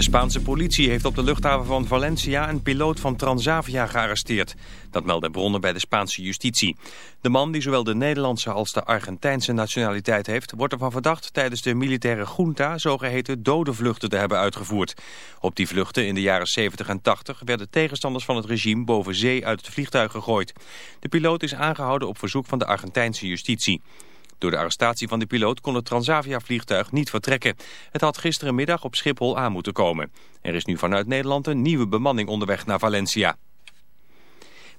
De Spaanse politie heeft op de luchthaven van Valencia een piloot van Transavia gearresteerd. Dat melden bronnen bij de Spaanse justitie. De man, die zowel de Nederlandse als de Argentijnse nationaliteit heeft... wordt ervan verdacht tijdens de militaire junta zogeheten dode vluchten te hebben uitgevoerd. Op die vluchten in de jaren 70 en 80 werden tegenstanders van het regime boven zee uit het vliegtuig gegooid. De piloot is aangehouden op verzoek van de Argentijnse justitie. Door de arrestatie van de piloot kon het Transavia-vliegtuig niet vertrekken. Het had gisterenmiddag op Schiphol aan moeten komen. Er is nu vanuit Nederland een nieuwe bemanning onderweg naar Valencia.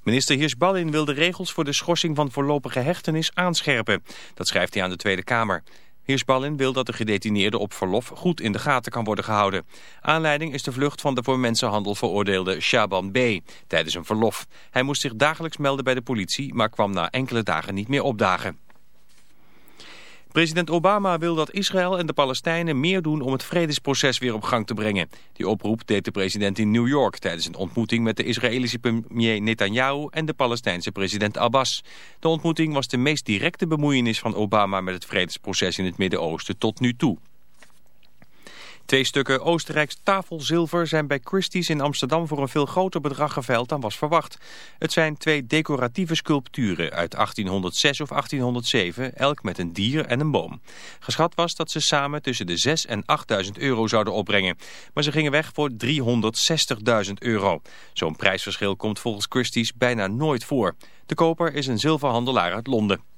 Minister Hirschballin wil de regels voor de schorsing van voorlopige hechtenis aanscherpen. Dat schrijft hij aan de Tweede Kamer. Hirschballin wil dat de gedetineerde op verlof goed in de gaten kan worden gehouden. Aanleiding is de vlucht van de voor mensenhandel veroordeelde Shaban B. tijdens een verlof. Hij moest zich dagelijks melden bij de politie, maar kwam na enkele dagen niet meer opdagen. President Obama wil dat Israël en de Palestijnen meer doen om het vredesproces weer op gang te brengen. Die oproep deed de president in New York tijdens een ontmoeting met de Israëlische premier Netanyahu en de Palestijnse president Abbas. De ontmoeting was de meest directe bemoeienis van Obama met het vredesproces in het Midden-Oosten tot nu toe. Twee stukken Oostenrijks tafelzilver zijn bij Christie's in Amsterdam voor een veel groter bedrag geveild dan was verwacht. Het zijn twee decoratieve sculpturen uit 1806 of 1807, elk met een dier en een boom. Geschat was dat ze samen tussen de 6 en 8.000 euro zouden opbrengen. Maar ze gingen weg voor 360.000 euro. Zo'n prijsverschil komt volgens Christie's bijna nooit voor. De koper is een zilverhandelaar uit Londen.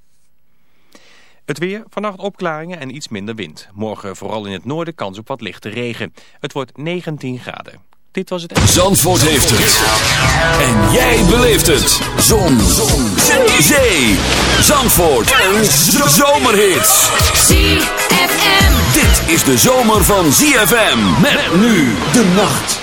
Het weer, vannacht opklaringen en iets minder wind. Morgen vooral in het noorden kans op wat lichte regen. Het wordt 19 graden. Dit was het... Zandvoort heeft het. En jij beleeft het. Zon. Zon. Zee. Zandvoort. Een zomerhit. ZFM. Dit is de zomer van ZFM. Met nu de nacht.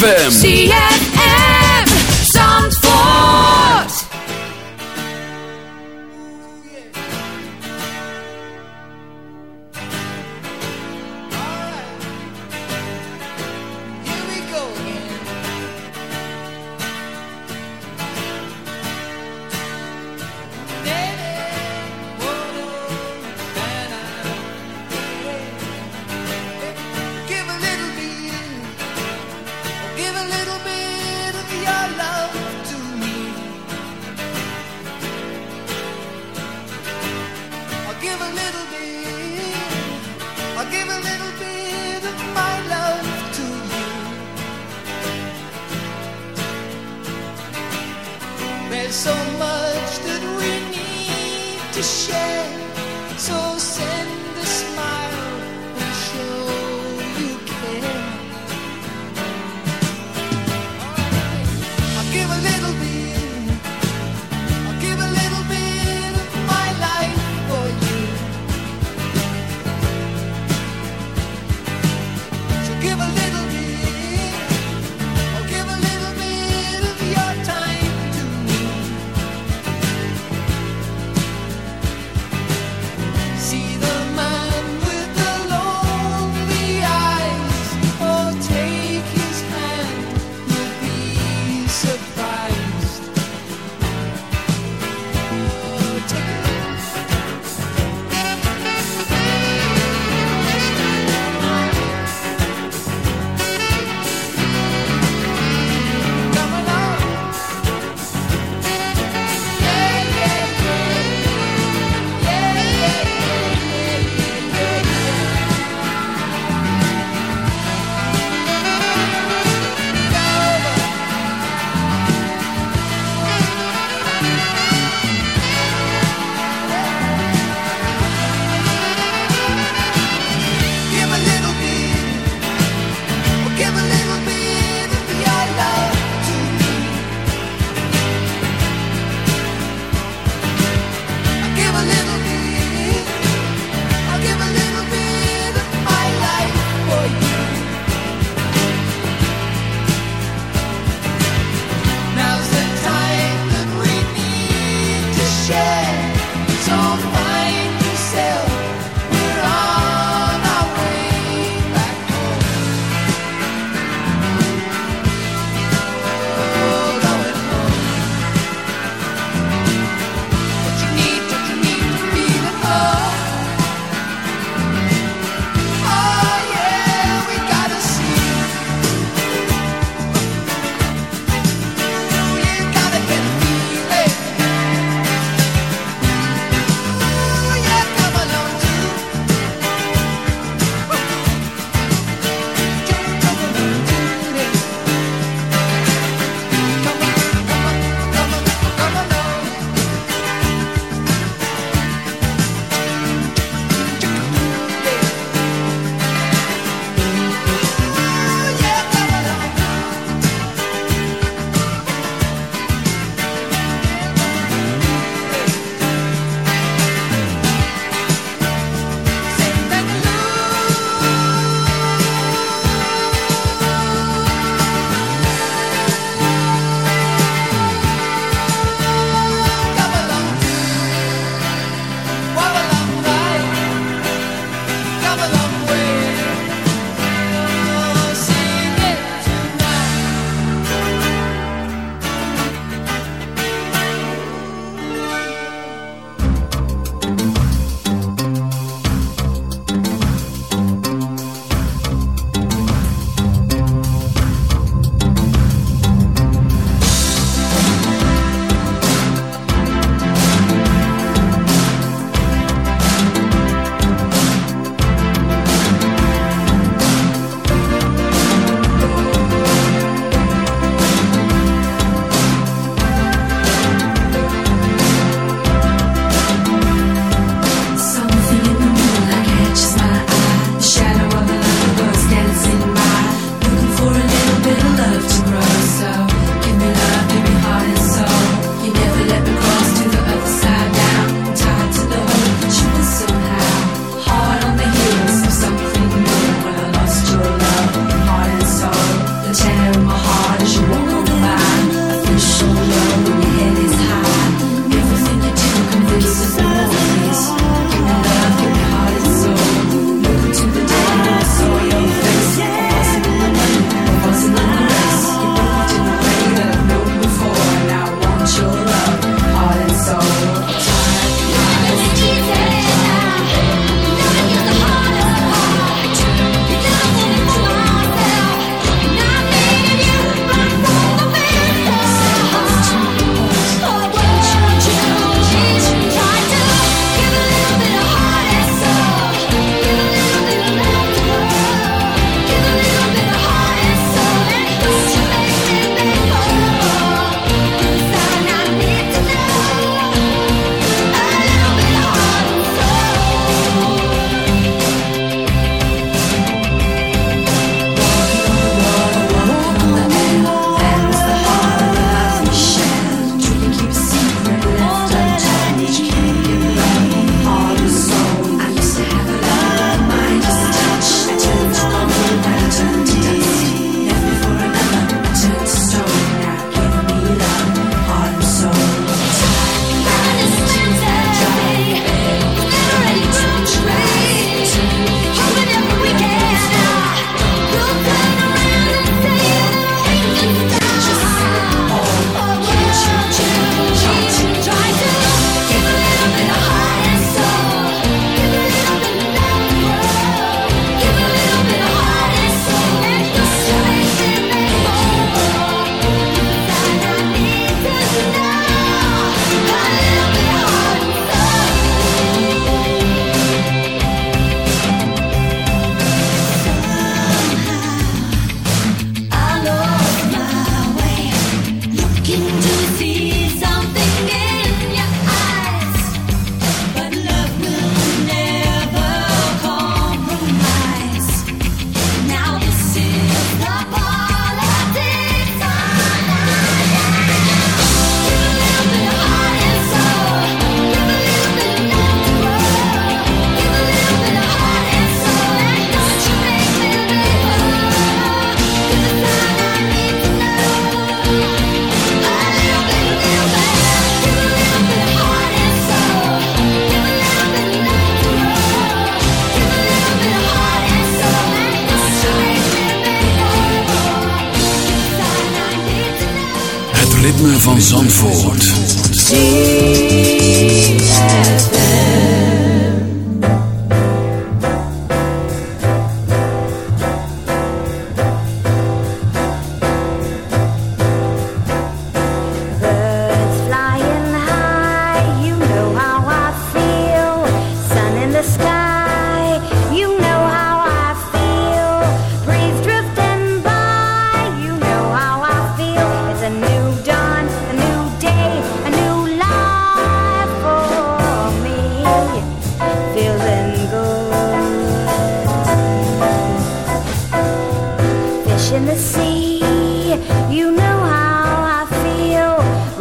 ZFM. Little bit.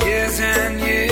years and years.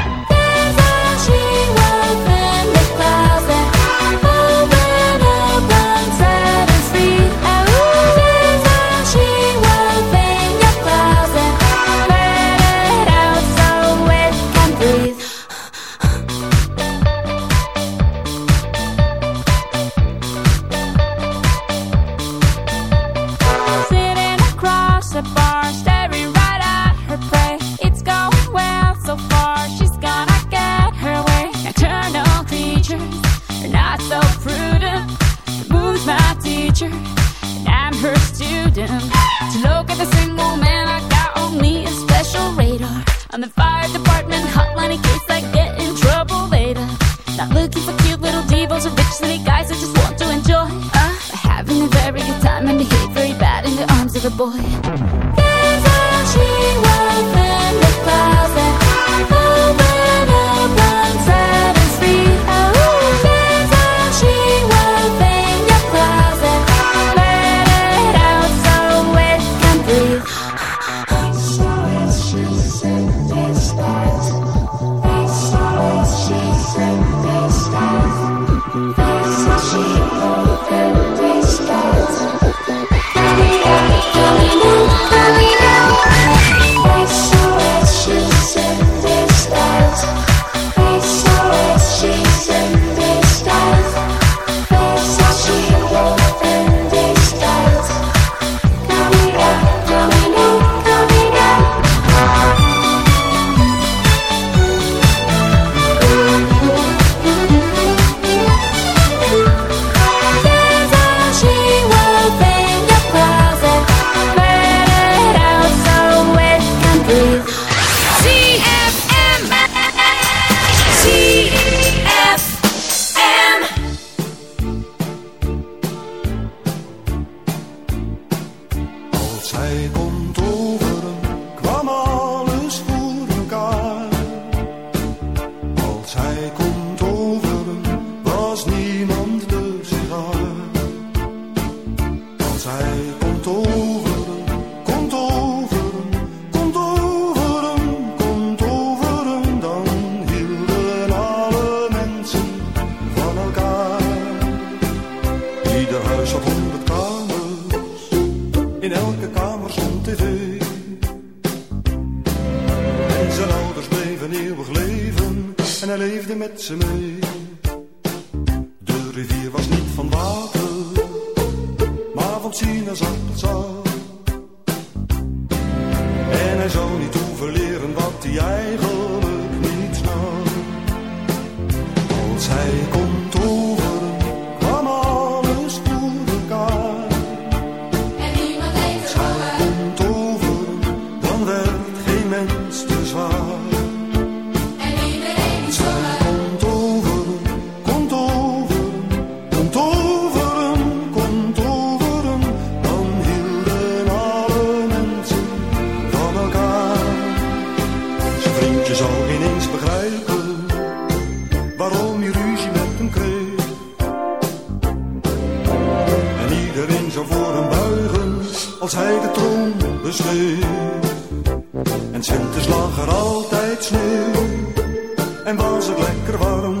En Sinterklaas lag er altijd sneeuw. En was het lekker warm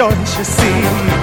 Rejoice, you see.